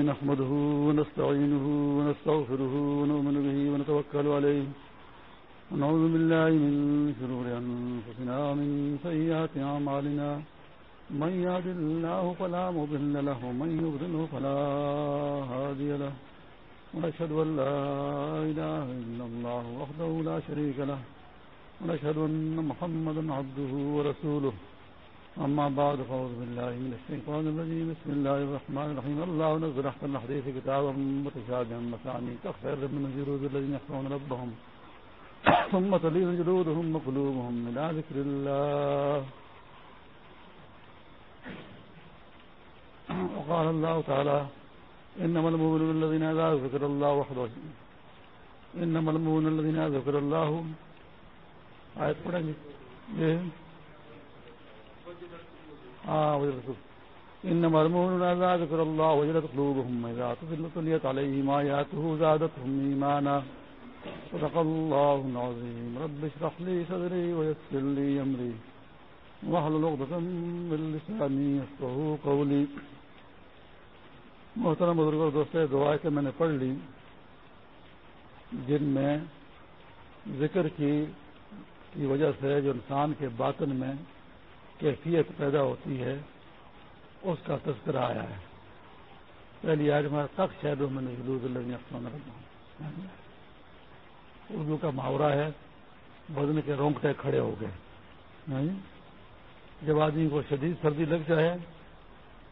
الحمد نحمده ونستعينه ونستغفره ونؤمن به ونتوكل عليه. ونعوذ بالله من شرور أنفسنا ومن سيئات أعمالنا. من يهد الله فلا مضل له ومن يضلله فلا هادي له. ونشهد أن لا إله إلا الله وحده لا شريك له. ونشهد أن محمدا عبده ورسوله. أما بعد فأعوذ بالله من الشيطان الرجيم بسم الله الرحمن الرحيم الله نزل أحسن الحديث كتابا متشابها مثاني كخير من جلود الذين يخشون ربهم ثم تلين جلودهم وقلوبهم إلى ذكر الله وقال الله تعالى إنما المؤمنون الذين إذا ذكر الله وحده إنما المؤمنون الذين إذا ذكر الله آية پڑھیں گے؟ قلوبهم تليت عليهم آياته زادتهم صدق الله العظيم رب اشرح لي صدري ويسر لي واحلل عقدة من لساني يفقهوا قولي محترم بزرگ اور دوست دعائیں کہ میں نے پڑھ لی، جن میں ذکر کی کی وجہ سے جو انسان کے باطن میں کیفیت پیدا ہوتی ہے، اس کا تذکرہ آیا ہے۔ پہلی آج ہمارا تخت شہدوں میں نے اللہ اردو کا محاورہ ہے، بدن کے رونگٹے کھڑے ہو گئے۔ جب آدمی کو شدید سردی لگ جائے،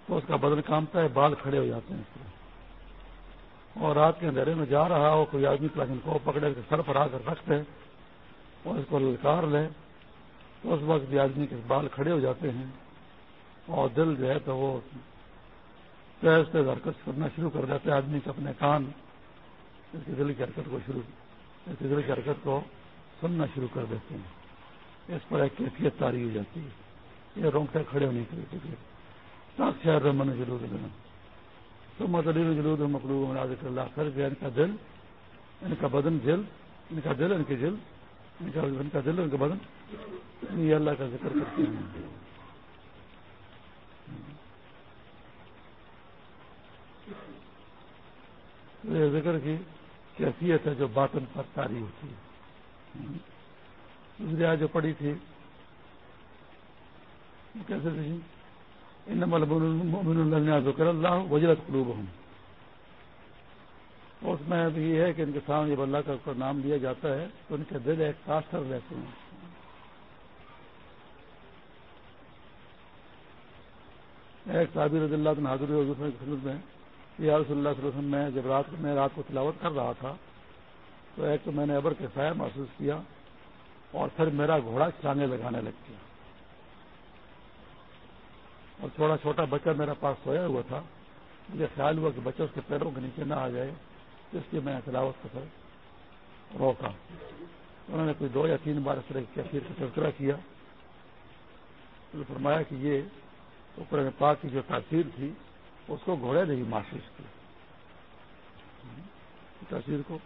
تو اس کا بدن کامتا ہے، بال کھڑے ہو جاتے ہیں اس طرح۔ اور رات کے اندھیرے میں جا رہا ہو، کوئی آدمی کو پکڑے، سر پر آ کر رکھتے اور اس کو للکار لے۔ اس وقت بھی آدمی کے بال کھڑے ہو جاتے ہیں اور دل جو ہے تو وہ تیز تیز حرکت کرنا شروع کر دیتے آدمی کے اپنے کان اس کی دل کی حرکت کو شروع اس کی دل کی حرکت کو سننا شروع کر دیتے ہیں۔ اس پر ایک کیفیت تاری ہو جاتی ہے۔ یہ رونگٹے کھڑے ہونے کے لیے شہر رمن جلود لینا تو مدلیل جلود مقلوب ذکر اللہ۔ کر گیا ان کا دل، ان کا بدن جل ان کا دل، ان کی جل ان کا ان کا دل، ان کا بدن یہ اللہ کا ذکر کرتے ہیں۔ یہ ذکر کی کیفیت ہے جو باطن پر تاری ہوتی ہے۔ دوسری آج جو پڑی تھی کیسے تھی؟ ذکر اللہ وجرت قلوب ہوں اس میں یہ ہے کہ ان کے سامنے جب اللہ کا نام لیا جاتا ہے تو ان کے دل ایک تاثر رہتے ہیں۔ ایک صابر رضی اللہ حاضر خدمت میں یہ رسول اللہ صلی اللہ علیہ وسلم، میں جب رات میں رات کو تلاوت کر رہا تھا، تو ایک تو میں نے ابر کے سایہ محسوس کیا اور پھر میرا گھوڑا چلانے لگانے لگ گیا۔ اور تھوڑا چھوٹا بچہ میرا پاس سویا ہوا تھا۔ مجھے خیال ہوا کہ بچہ اس کے پیروں کے نیچے نہ آ جائے، اس لیے میں نے تلاوت کا سر روکا۔ انہوں نے کوئی دو یا تین بار اس طرح کی کیفیت کا تذکرہ کیا۔ فرمایا کہ یہ تو قرآن پاک کی جو تاثیر تھی، اس کو گھوڑے نے ہی محسوس کی تاثیر کو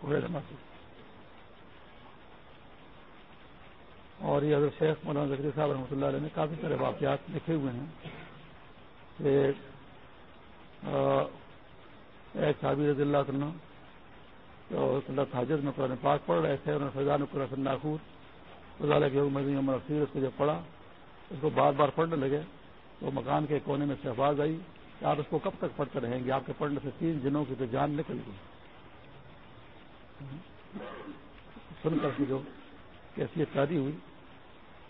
گھوڑے نے محسوس کی اور یہ حضرت شیخ مولانا ذکری صاحب رحمۃ اللہ علیہ نے کافی سارے واقعات لکھے ہوئے ہیں کہ ایک صابی رضی اللہ عنہ تو اللہ حاجت میں قرآن پاک پڑھ رہے تھے، انہوں نے فیضان قرآن ناخور فضالہ کے مدنی عمر افیر اس کو جب پڑھا، اس کو بار بار پڑھنے لگے۔ تو مکان کے کونے میں سے آواز آئی کہ آپ اس کو کب تک پڑھتے رہیں گے؟ آپ کے پڑھنے سے تین دنوں کی تو جان نکل گئی۔ سن کر جو کیفیت شادی ہوئی،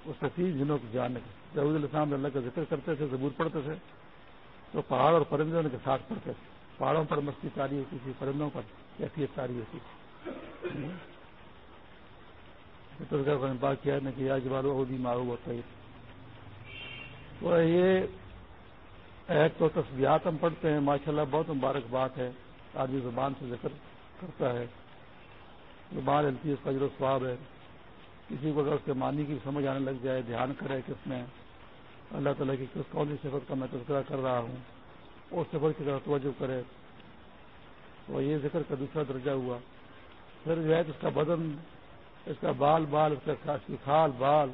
اس سے تین دنوں کی جان نکل جب السلام اللہ کا ذکر کرتے تھے، زبور پڑھتے تھے، تو پہاڑ اور پرندوں کے ساتھ پڑھتے تھے۔ پہاڑوں پر مستی تاری ہوتی تھی، پرندوں پر کیفیت تاری ہوتی تھی۔ بات کیا نے کہ آج والو بھی مارو ہوتا ہے۔ تو یہ ایک تو تصویرات ہم پڑھتے ہیں، ماشاءاللہ بہت مبارک بات ہے آدمی زبان سے ذکر کرتا ہے۔ زبان علتی ہے، اس کا جو سواب ہے۔ کسی کو اگر اس کے معنی کی سمجھ آنے لگ جائے، دھیان کرے کہ اس میں اللہ تعالیٰ کی کس کون سی صفت کا میں تذکرہ کر رہا ہوں، اس صفت کی طرف توجہ کرے۔ تو یہ ذکر کا دوسرا درجہ ہوا۔ پھر جو ہے اس کا بدن، اس کا بال بال، اس کا کھال بال،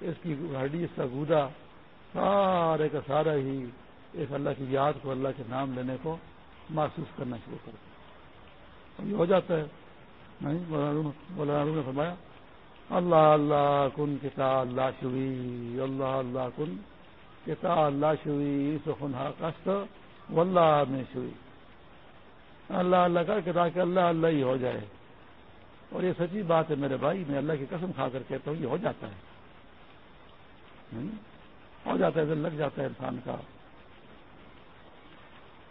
اس کی ہڈی، اس کا گودا سارے کا سارا ہی ایک اللہ کی یاد کو، اللہ کے نام لینے کو محسوس کرنا شروع کر دیا۔ یہ ہو جاتا ہے۔ نہیں، مولانا نے فرمایا، اللہ اللہ کن کتا اللہ شوی، اللہ اللہ کن کتا اللہ شوی، سخن ہاں کشت، واللہ میں شوی۔ اللہ اللہ کر کے تاکہ اللہ اللہ ہی ہو جائے۔ اور یہ سچی بات ہے میرے بھائی، میں اللہ کی قسم کھا کر کہتا ہوں، یہ ہو جاتا ہے۔ ہو جاتا ہے، دل لگ جاتا ہے انسان کا۔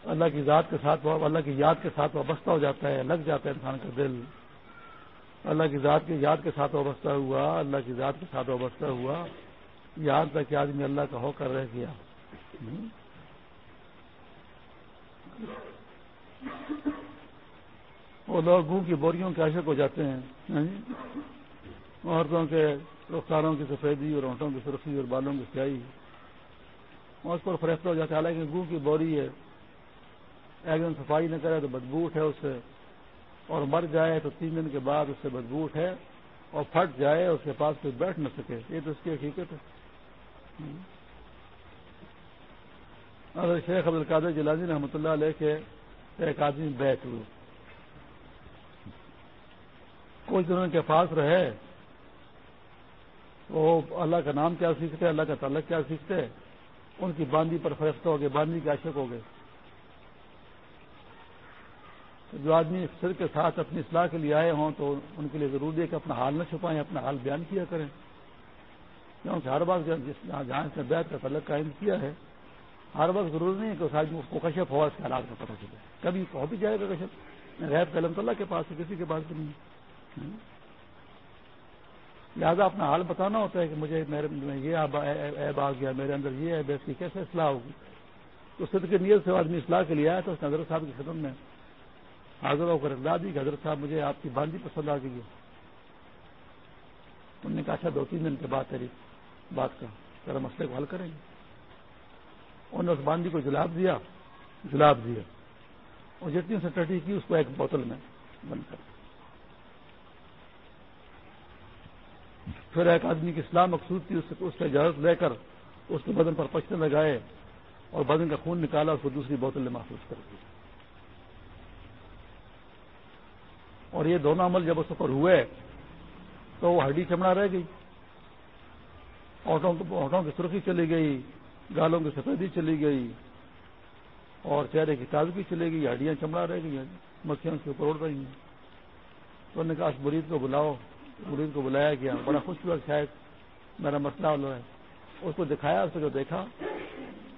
اللہ کی ذات کے ساتھ اللہ کی یاد کے ساتھ وابستہ ہو جاتا ہے، لگ جاتا ہے انسان کا دل۔ اللہ کی ذات کی یاد کے ساتھ وابستہ ہوا، اللہ کی ذات کے ساتھ وابستہ ہوا۔ یاد تک کہ آدمی اللہ کا ہو کر رہ گیا۔ وہ لوگ گوں کی بوریوں کے عاشق ہو جاتے ہیں ہاں جی؟ عورتوں کے رخساروں کی سفیدی اور اونٹوں کی سرخی اور بالوں کی سیائی اس پر فریفتہ ہو جاتا ہے۔ حالانکہ گوں کی بوری ہے۔ ایک دن صفائی نہ کرے تو بدبو اٹھے اس سے۔ اور مر جائے تو تین دن کے بعد اس سے بدبو اٹھے۔ اور پھٹ جائے اس کے پاس کوئی بیٹھ نہ سکے۔ یہ تو اس کی حقیقت ہے۔ اگر شیخ عبد القادر جلازی رحمۃ اللہ علیہ کے ایک آدمی بیٹھ ہوئے۔ کچھ دنوں کے پاس رہے۔ وہ اللہ کا نام کیا سیکھتے؟ اللہ کا تعلق کیا سیکھتے؟ ان کی باندھی پر فرستہ ہو گئے، باندھی کے عاشق ہو گئے۔ جو آدمی سر کے ساتھ اپنی اصلاح کے لیے آئے ہوں تو ان کے لیے ضروری ہے کہ اپنا حال نہ چھپائیں، اپنا حال بیان کیا کریں۔ کیونکہ ہر بات جہاں اس نے بیت کا تعلق قائم کیا ہے، ہر وقت ضروری نہیں ہے کہ اس آدمی اس کو کشپ ہوا، اس کے حالات کا پتہ چلے۔ کبھی ہو بھی جائے گا کشپ غیر قلم تو اللہ کے پاس ہے، کسی کے پاس بھی نہیں۔ لہٰذا اپنا حال بتانا ہوتا ہے کہ مجھے میرے یہ ایب آ گیا، میرے اندر یہ ہے بیس کی کیسے اصلاح ہوگی؟ تو صدق کے نیت سے آدمی اصلاح کے لیے آیا تو اس نے حضرت صاحب کی خدمت میں حاضر ہو کر اطلاع دی کہ حضرت صاحب مجھے آپ کی باندھی پسند آ گئی ہے۔ انہوں نے کہا اچھا دو تین دن کے بعد تیری بات کا ذرا مسئلے کو حل کریں گے۔ انہوں نے اس باندھی کو جلاب دیا جلاب دیا اور جتنی اسے ٹٹی کی، اس کو ایک بوتل میں بند کر دیا۔ پھر ایک آدمی کی اسلام مقصود تھی، اس سے اجازت لے کر اس کے بدن پر پچنے لگائے اور بدن کا خون نکالا اس کو دوسری بوتل میں محسوس کر دی۔ اور یہ دونوں عمل جب اس پر ہوئے، تو وہ ہڈی چمڑا رہ گئی۔ آٹوں کی سرخی چلی گئی، گالوں کی سفیدی چلی گئی اور چہرے کی تازگی چلی گئی، ہڈیاں چمڑا رہ گئی، مکھیاں اس کے اوپر اڑ رہی ہیں۔ تو نے کہا برید کو بلاؤ۔ مرید کو بلایا گیا، بڑا خوش ہوا شاید میرا مسئلہ حل ہے اس کو دکھایا، اس کو جو دیکھا،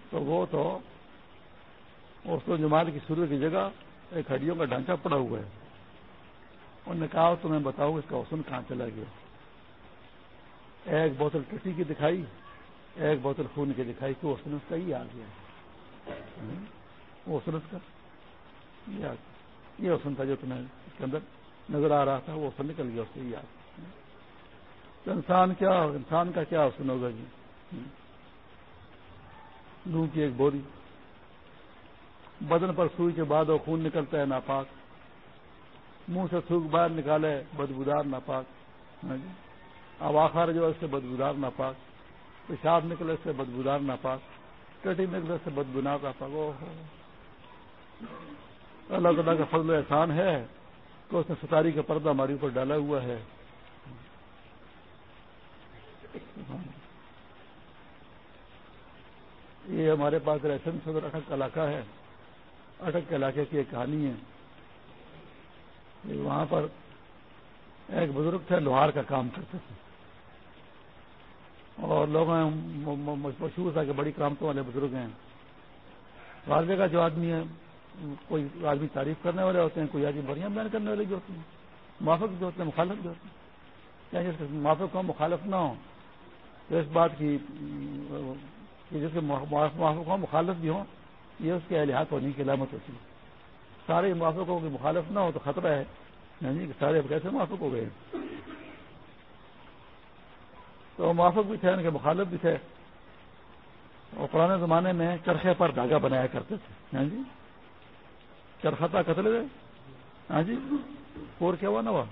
تو وہ تو اس کو جماعت کی سرو کی جگہ ایک ہڈیوں کا ڈھانچہ پڑا ہوا ہے۔ انہوں نے کہا تمہیں بتاؤ اس کا حسن کہاں چلا گیا؟ ایک بوتل ٹٹی کی دکھائی، ایک بوتل خون کی دکھائی تو حسن اس کا ہی آ گیا۔ وہ حسن اس کا، یہ حسن تھا جو تمہیں اس کے اندر نظر آ رہا تھا، وہ حسن نکل گیا، اس سے ہی آ تو انسان کیا انسان کا کیا حسن ہوگا جی؟ لو کی ایک بوری۔ بدن پر سوئی کے بعد وہ خون نکلتا ہے ناپاک۔ منہ سے تھوک باہر نکالے، بدبودار ناپاک۔ ہاں جی۔ اب آخر جو ہے اس سے بدبودار ناپاک۔ پیشاب نکلے سے بدبودار ناپاک۔ ٹٹی نکلے سے بدبودار ناپاک۔ او اللہ تعالیٰ کا فضل احسان ہے کہ اس نے ستاری کا پردہ ہماری اوپر ڈالا ہوا ہے۔ یہ ہمارے پاس ریسن صدر اٹک کا علاقہ ہے۔ اٹک کے علاقے کی ایک کہانی ہے۔ وہاں پر ایک بزرگ تھے، لوہار کا کام کرتے تھے۔ اور لوگوں مشہور تھا کہ بڑی کامتوں والے بزرگ ہیں۔ ہر جگہ جو آدمی ہے، کوئی آدمی تعریف کرنے والے ہوتے ہیں، کوئی آدمی بڑھیا بیان کرنے والے بھی ہوتے ہیں، موافق بھی ہوتے ہیں، مخالف بھی ہوتے ہیں۔ یعنی جس موافق ہو مخالف نہ ہو اس بات کی جس کے موافق ہو مخالف بھی ہوں، یہ اس کے اہلیات ہونے کی علامت ہوتی ہے۔ سارے موافقوں کی مخالف نہ ہو تو خطرہ ہے۔ یعنی کہ سارے کیسے موافق ہو گئے تو موافق بھی تھے، ان کے مخالف بھی تھے۔ اور پرانے زمانے میں چرخے پر دھاگا بنایا کرتے تھے۔ ہاں جی؟ چرختا قتل ہے ہاں جی؟ اور کیا ہوا؟ نوا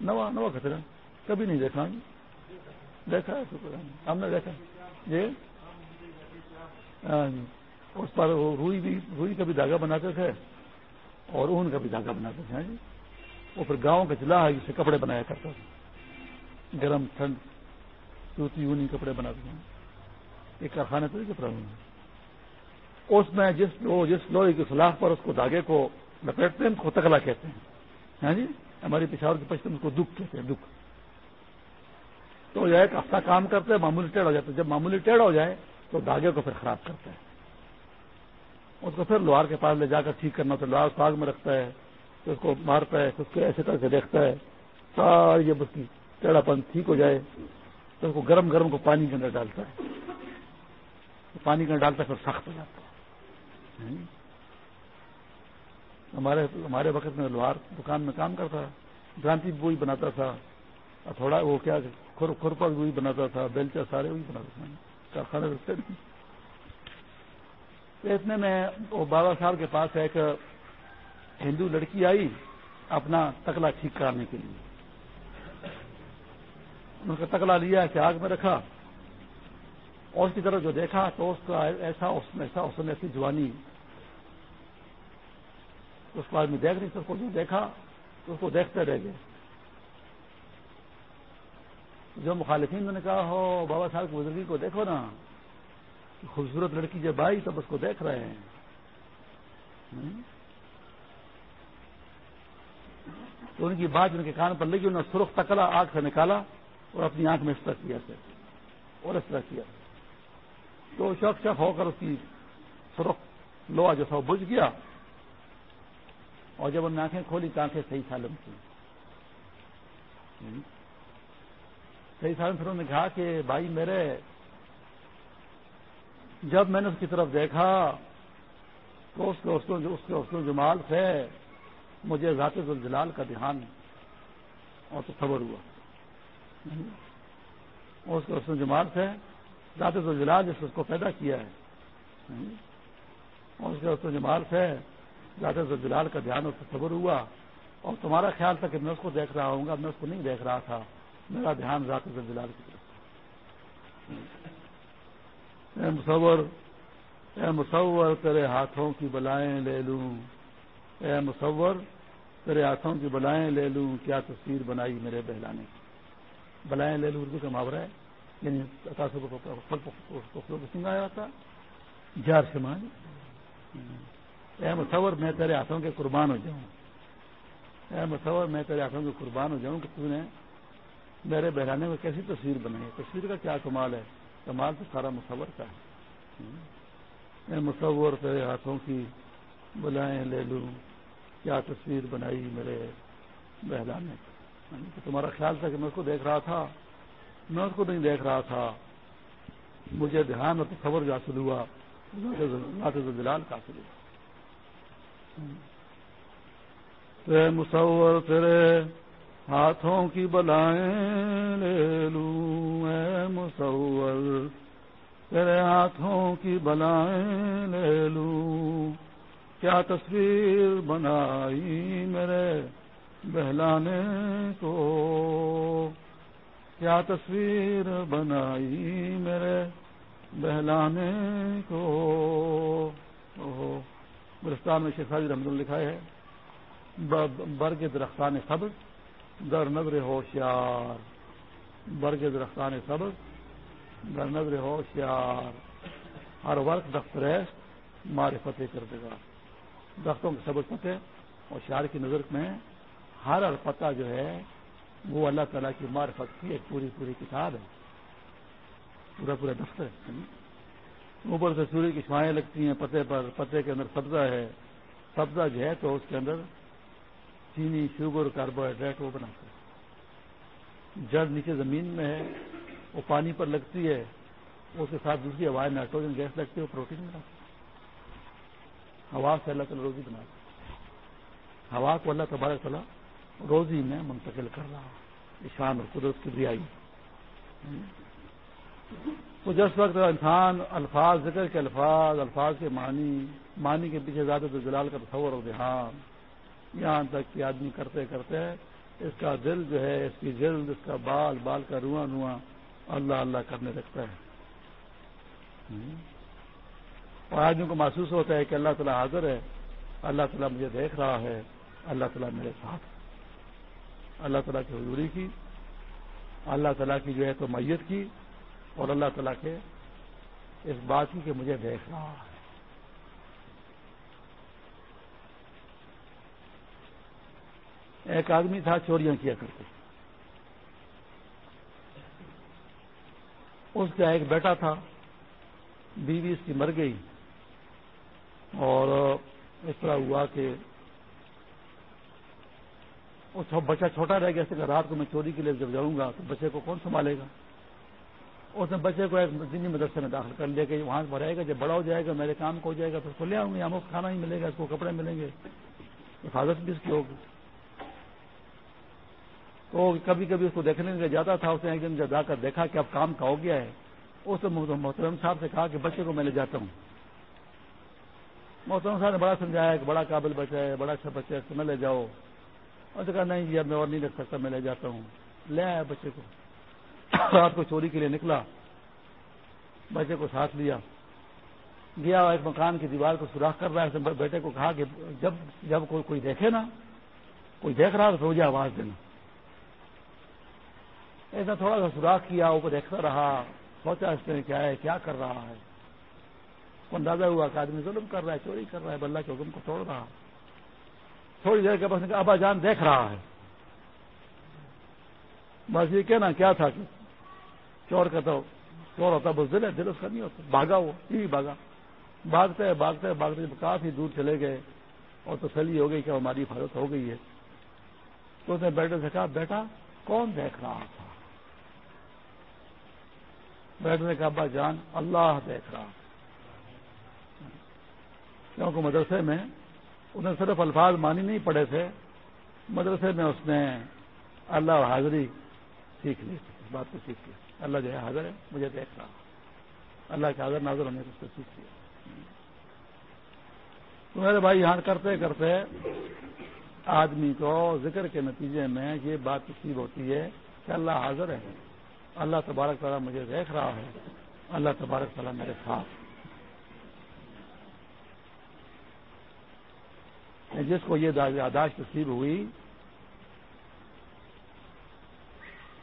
نوا نوا خطرہ کبھی نہیں دیکھا۔ جی دیکھا ہے ہم نے دیکھا۔ جی ہاں جی۔ اس پر روئی بھی روئی کا بھی دھاگا بناتے تھے اور اون کا بھی دھاگا بناتے تھے ہاں جی۔ وہ پھر گاؤں کا چلا ہے جس کپڑے بنایا کرتا تھا۔ گرم، ٹھنڈ سوتی اونی کپڑے بناتے تھے ایک کارخانے تو کپڑا جی، اس میں جس جس لوہے کی سلاخ پر اس کو دھاگے کو لپیٹتے ہیں، اس کو تکلا کہتے ہیں۔ ہاں جی؟ ہماری پشاور کے پشتم اس کو دکھ کہتے ہیں، دکھ۔ تو یہ ایک ہفتہ کام کرتے ہیں، معمولی ٹیڑھ ہو جاتا ہے جب معمولی ٹیڑھ ہو جائے تو دھاگے کو پھر خراب کرتا ہے اس کو پھر لوہار کے پاس لے جا کر ٹھیک کرنا ہوتا ہے لوہار پاگ میں رکھتا ہے تو اس کو مارتا ہے اس کو ایسے کر کے دیکھتا ہے۔ ساری جب اس کی ٹیڑھا پن ٹھیک ہو جائے تو اس کو گرم گرم کو پانی کے اندر ڈالتا ہے۔ پانی کے اندر ڈالتا ہے، پھر سخت ہو جاتا ہے۔ یعنی ہمارے ہمارے وقت میں لوہار دکان میں کام کرتا گرانتی وہی بناتا تھا۔ تھوڑا وہ کیا کھرپا وہی بناتا تھا بیلچا سارے وہی بناتا تھا کارخانے رکھتے اتنے میں وہ بابا صاحب کے پاس ایک ہندو لڑکی آئی اپنا تکلا ٹھیک کرانے کے لیے۔ ان کا تکلا لیا کہ آگ میں رکھا۔ اور اس کی طرف جو دیکھا تو اس کا ایسا ایسا، اس نے ایسی جوانی۔ اس کو آدمی دیکھ نہیں سب کو جو دیکھا تو اس کو دیکھتے رہ گئے۔ جو مخالفین نے کہا، ہو بابا صاحب کی بزرگی کو دیکھو نا، خوبصورت لڑکی جب آئی تب اس کو دیکھ رہے ہیں۔ تو ان کی بات ان کے کان پر لگی، انہوں نے سرخ تکلا آنکھ سے نکالا اور اپنی آنکھ میں اس طرح کیا اور اس طرح کیا۔ تو شخص شخ ہو کر اس کی سرخ لوہا جو تھا وہ بجھ گیا۔ اور جب ان نے آنکھیں کھولی تو آنکھیں صحیح سالم کی صحیح سالم پھر انہوں نے کہا کہ بھائی میرے، جب میں نے اس کی طرف دیکھا تو اس کے جمال سے مجھے ذات الجلال کا دھیان اور تو خبر ہوا اس کے حسن جمال سے ذات الجلال جس اس کو پیدا کیا ہے، اور اس کے حسن جمال سے ذات الجلال کا دھیان اس کو خبر ہوا۔ اور تمہارا خیال تھا کہ میں اس کو دیکھ رہا ہوں گا، میں اس کو نہیں دیکھ رہا تھا۔ میرا دھیان ذات الجلال کی طرف اے مصور اے مصور تیرے ہاتھوں کی بلائیں لے لوں اے مصور تیرے ہاتھوں کی بلائیں لے لوں کیا تصویر بنائی میرے بہلانے کی بلائیں لے لوں اردو کا محاورہ ہے یعنی سنگایا تھا جار سمان اے مصور میں تیرے ہاتھوں کے قربان ہو جاؤں اے مصور میں تیرے ہاتھوں کے قربان ہو جاؤں کہ تو نے میرے بہلانے میں کیسی تصویر بنائی ہے؟ تصویر کا کیا کمال ہے؟ کمال تو سارا مصور کا ہے۔ اے مصور تیرے ہاتھوں کی بلائیں لے لوں۔ کیا تصویر بنائی میرے بہلانے یعنی تمہارا خیال تھا کہ میں اس کو دیکھ رہا تھا۔ میں اس کو نہیں دیکھ رہا تھا۔ مجھے دھیان اور تصور جو حاصل ہوا۔ دلال کا حاصل ہوا۔ مصور تیرے ہاتھوں کی بلائیں لے لوں اے مصور، تیرے ہاتھوں کی بلائیں لے لوں۔ کیا تصویر بنائی میرے بہلانے کو؟ کیا تصویر بنائی میرے بہلانے کو؟ گرستان میں شیخ رحمد اللہ لکھا ہے برگ درختان سبز در نظر ہوشیار برگ درختان سبز. در نظر ہوشیار ہر وقت دفتریش مارے فتح کر دے گا درختوں کے سبق پتے اور کی نظر میں ہر ہر پتہ جو ہے، وہ اللہ تعالیٰ کی معرفت کی ایک پوری پوری کتاب ہے. پورا پورا دفتر ہے. اوپر سے سوریہ کی شوائیں لگتی ہیں، پتے پر، پتے کے اندر سبزہ ہے. سبزہ جو ہے تو اس کے اندر چینی شوگر کاربوہائیڈریٹ وہ بناتا ہے۔ جڑ نیچے زمین میں ہے، وہ پانی پر لگتی ہے، اس کے ساتھ دوسری ہوائیں نائٹروجن گیس لگتی ہے، وہ پروٹین بناتی ہے۔ ہوا سے اللہ تعالیٰ روزی بنا ہوا کو اللہ تبارک تعالیٰ روزی میں منتقل کر رہا ایشان اور قدرت کی ریائی تو جس وقت انسان الفاظ، ذکر کے الفاظ الفاظ کے معنی معنی کے پیچھے زیادہ تو جلال کا تصور اور دھیان یہاں تک کہ آدمی کرتے کرتے اس کا دل جو ہے، اس کی جلد، اس کا بال بال کا رواں رواں اللہ اللہ کرنے لگتا ہے۔ اور آدمی کو محسوس ہوتا ہے کہ اللہ تعالیٰ حاضر ہے، اللہ تعالیٰ مجھے دیکھ رہا ہے، اللہ تعالیٰ میرے ساتھ۔ اللہ تعالیٰ کی حضوری کی، اللہ تعالیٰ کی جو ہے تو میت کی اور اللہ تعالیٰ کے اس بات کی کہ مجھے دیکھ رہا ہے۔ ایک آدمی تھا، چوریاں کیا کرتے۔ اس کا ایک بیٹا تھا، بیوی اس کی مر گئی۔ اور اس طرح ہوا کہ بچہ چھوٹا رہ گیا کہ رات کو میں چوری کے لیے جب جاؤں گا تو بچے کو کون سنبھالے گا؟ اس نے بچے کو ایک دینی مدرسے میں داخل کر لیا کہ وہاں پر رہے گا، جب بڑا ہو جائے گا، میرے کام کو ہو جائے گا تو اس کو لے آؤں گی ہم کو کھانا ہی ملے گا، اس کو کپڑے ملیں گے۔ حفاظت بھی اس کی ہوگی۔ تو کبھی کبھی اس کو دیکھنے کے جاتا تھا اس نے ایک دن جب جا کر دیکھا کہ اب کام کا ہو گیا ہے۔ اس نے محترم صاحب سے کہا کہ بچے کو میں لے جاتا ہوں۔ محترم صاحب نے بڑا سمجھایا کہ بڑا قابل بچہ ہے، بڑا اچھا بچہ ہے اس میں لے جاؤ۔ اور کہا، نہیں جی اب میں اور نہیں رکھ سکتا، میں لے جاتا ہوں۔ لے آیا بچے کو۔ رات کو چوری کے لیے نکلا۔ بچے کو ساتھ لیا۔ گیا ایک مکان کی دیوار کو سوراخ کر رہا ہے۔ بیٹے کو کہا کہ جب جب کوئی کوئی دیکھے نا، کوئی دیکھ رہا تو مجھے آواز دینا۔ ایسا تھوڑا سا سوراخ کیا، اوپر دیکھتا رہا، سوچا اس نے کیا ہے، کیا کر رہا ہے؟ اندازہ ہوا کہ آدمی ظلم کر رہا ہے، چوری کر رہا ہے، بلّہ کے حکم کو توڑ رہا تھوڑی دیر کے بعد ابا جان دیکھ رہا ہے۔ بس یہ کہنا کیا تھا کہ چور کا تو چور ہوتا بس دل ہے، دل اس کا نہیں ہوتا۔ بھاگا وہ یہ بھاگا۔ بھاگتے بھاگتے بھاگتے کافی دور چلے گئے۔ اور تسلی ہو گئی کہ ہماری حفاظت ہو گئی ہے۔ تو اس نے بیٹے سے کہا، بیٹا، کون دیکھ رہا تھا بیٹھنے نے کہا، ابا جان، اللہ دیکھ رہا کیونکہ مدرسے میں انہیں صرف الفاظ مانی نہیں پڑے تھے، مدرسے میں اس نے اللہ حاضری سیکھ لی، اس بات کو سیکھ لی اللہ جو ہے حاضر ہے، مجھے دیکھ رہا اللہ کے حاضر ناظر ہونے کو سیکھ لیا۔ تو میرے بھائی، یہاں کرتے کرتے آدمی کو ذکر کے نتیجے میں یہ بات تصویر ہوتی ہے کہ اللہ حاضر ہے۔ اللہ تبارک تعالیٰ مجھے دیکھ رہا ہے۔ اللہ تبارک تعالیٰ میرے ساتھ۔ جس کو یہ یاداشت نصیب ہوئی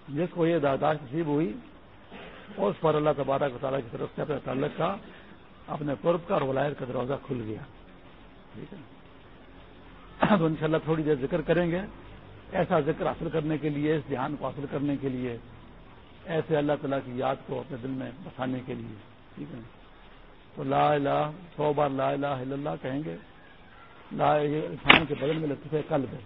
جس کو یہ داداشت نصیب ہوئی، اس پر اللہ تبارک تعالیٰ کی طرف سے اپنے تعلق کا اپنے قرب کا اور ولایت کا دروازہ کھل گیا۔ ٹھیک ہے؟ تو انشاءاللہ تھوڑی دیر ذکر کریں گے۔ ایسا ذکر حاصل کرنے کے لیے، اس دھیان کو حاصل کرنے کے لیے ایسے اللہ تعالیٰ کی یاد کو اپنے دل میں بسانے کے لیے، ٹھیک ہے؟ تو لا الہ، سو بار لا الہ الا اللہ کہیں گے، لا انسان کے بدل میں لطیفہ قلب ہے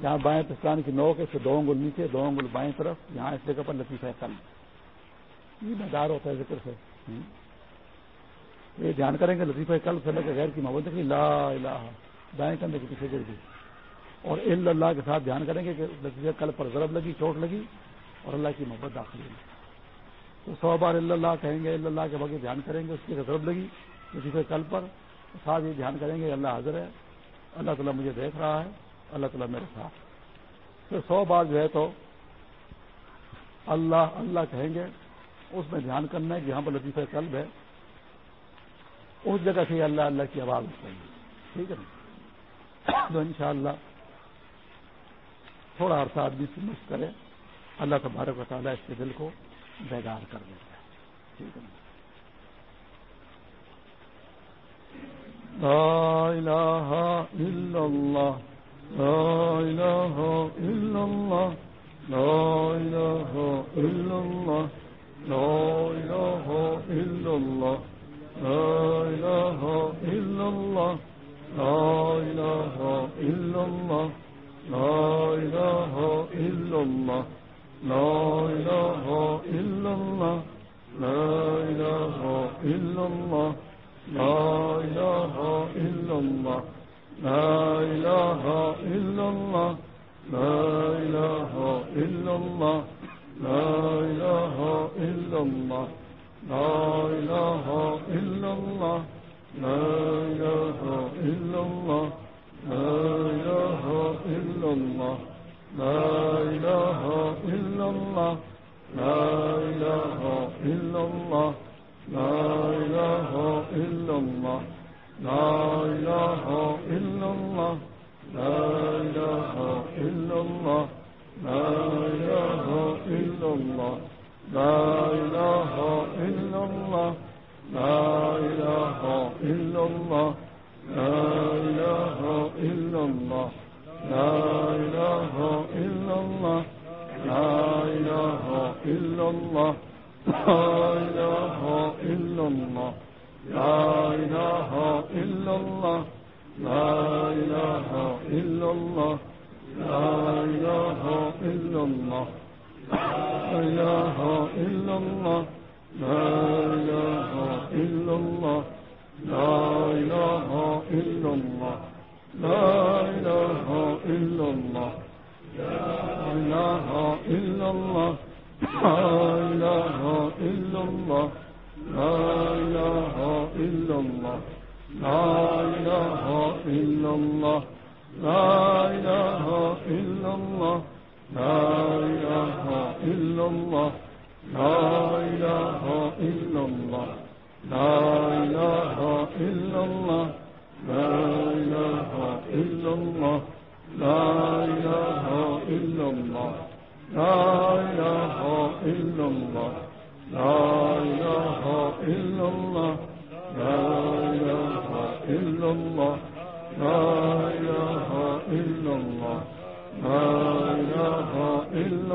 جہاں بائیں پستان کی نوک ہے سے دو انگل نیچے، دو انگل بائیں طرف، یہاں اس جگہ پر لطیفہ قلب۔ یہ مدار ہوتا ہے ذکر سے۔ یہ دھیان کریں گے، لطیفہ قلب سے لے کے غیر کی محبت کی لا الہ، دائیں کندھے کے پیچھے گر گئی اور اللہ کے ساتھ دھیان کریں گے کہ لطیفہ قلب پر ضرب لگی، چوٹ لگی اور اللہ کی محبت داخل ہوئی۔ تو سو بار اللہ کہیں گے، اللہ کے بغیر دھیان کریں گے، اس کی ضرب لگی اسی سے کل پر۔ ساتھ یہ دھیان کریں گے، اللہ حاضر ہے۔ اللہ تعالیٰ مجھے دیکھ رہا ہے، اللہ تعالیٰ میرے ساتھ۔ پھر سو بار جو ہے تو اللہ اللہ کہیں گے، اس میں دھیان کرنا ہے کہ یہاں پر لطیفہ قلب ہے۔ اس جگہ سے اللہ اللہ کی آواز چاہیے ٹھیک ہے نا؟ تو انشاءاللہ تھوڑا عرصہ آدمی سے مشق کرے۔ اللہ تبارک و تعالیٰ اس کے دل کو بیدار کر دیتا ہے۔ ٹھیک ہے۔ لا الہ الا اللہ، لا الہ الا اللہ، لا الہ الا اللہ، لا الہ الا اللہ، لا الہ الا اللہ، لا الہ الا اللہ، لا الہ الا اللہ لا إله إلا الله. لا إله إلا الله. لا إله إلا الله. لا إله إلا الله. لا إله إلا الله. لا إله إلا الله. لا إله إلا الله. لا إله إلا الله. لا إله إلا الله. لا الله. لا إله إلا الله. لا إله إلا الله. لا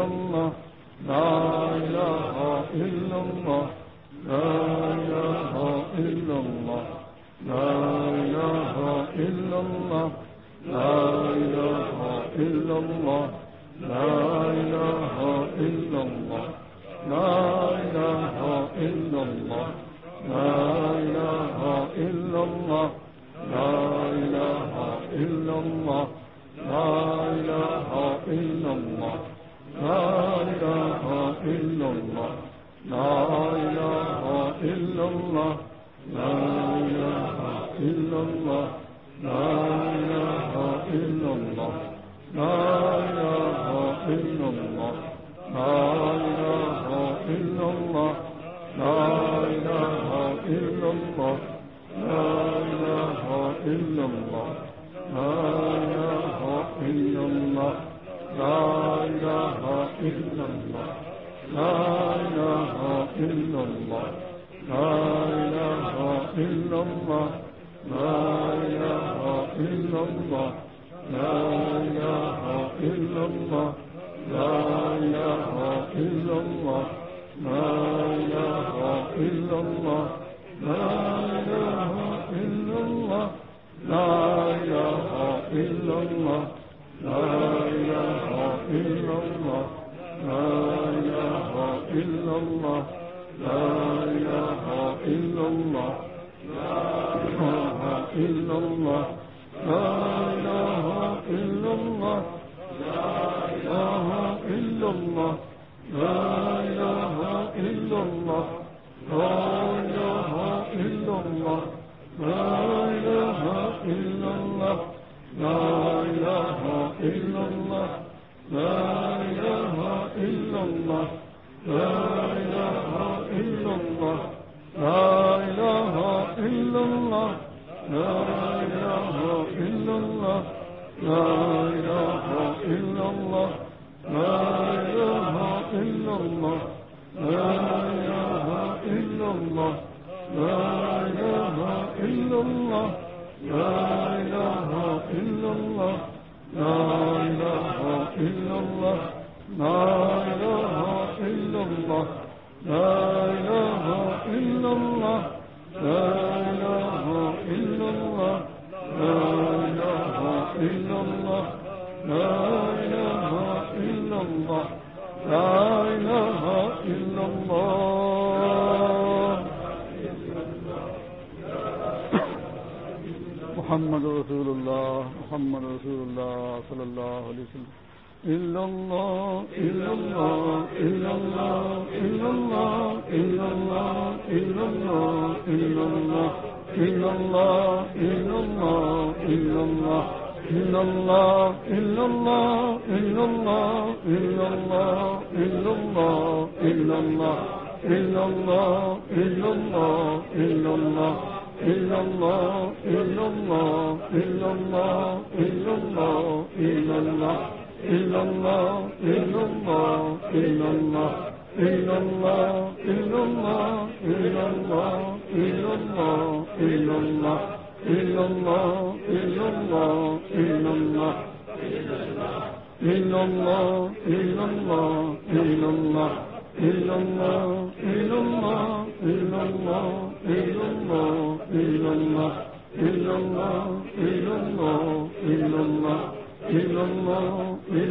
إلا الله. لا إله إلا الله. لا إله إلا الله. لا إله إلا الله. لا إله إلا الله. إلا الله لا إله إلا الله لا إله إلا الله لا إله إلا الله لا إله إلا الله لا إله إلا الله لا إله إلا الله لا إله إلا الله لا إله إلا الله لا الله لا إله إلا الله لا إله إلا الله لا إله إلا الله لا إله إلا الله لا إله إلا الله لا إله إلا الله لا إله إلا الله لا إله إلا الله لا إله إلا الله لا الله. لا إله إلا الله. لا إله إلا الله. لا إله إلا الله. لا إله إلا الله. لا إله إلا الله. لا إله إلا الله. لا إله إلا الله. لا إله إلا الله. لا إله إلا الله. محمد رسول الله محمد رسول الله صلى الله عليه وسلم۔ إلا الله إلا الله إلا الله إلا الله إلا الله إلا الله إلا الله إلا الله إلا الله إلا الله إلا الله إلا الله إلا الله إلا الله إلا الله إلا الله ان الله إلا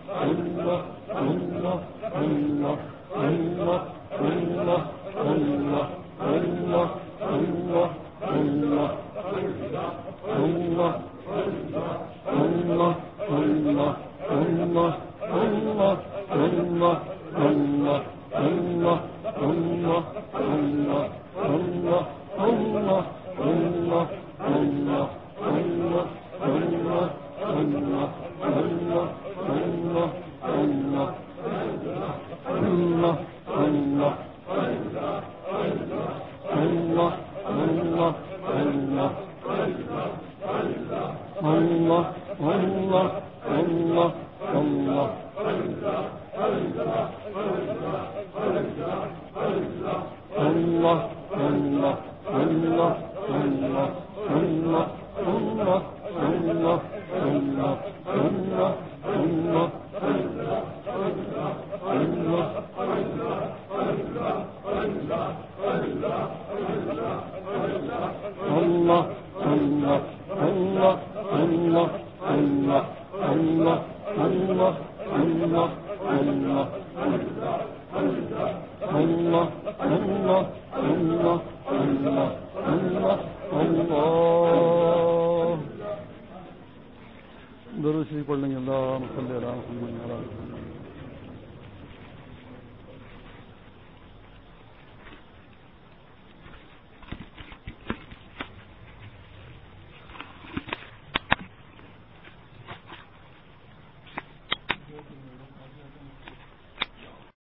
اللہ اللہ اللہ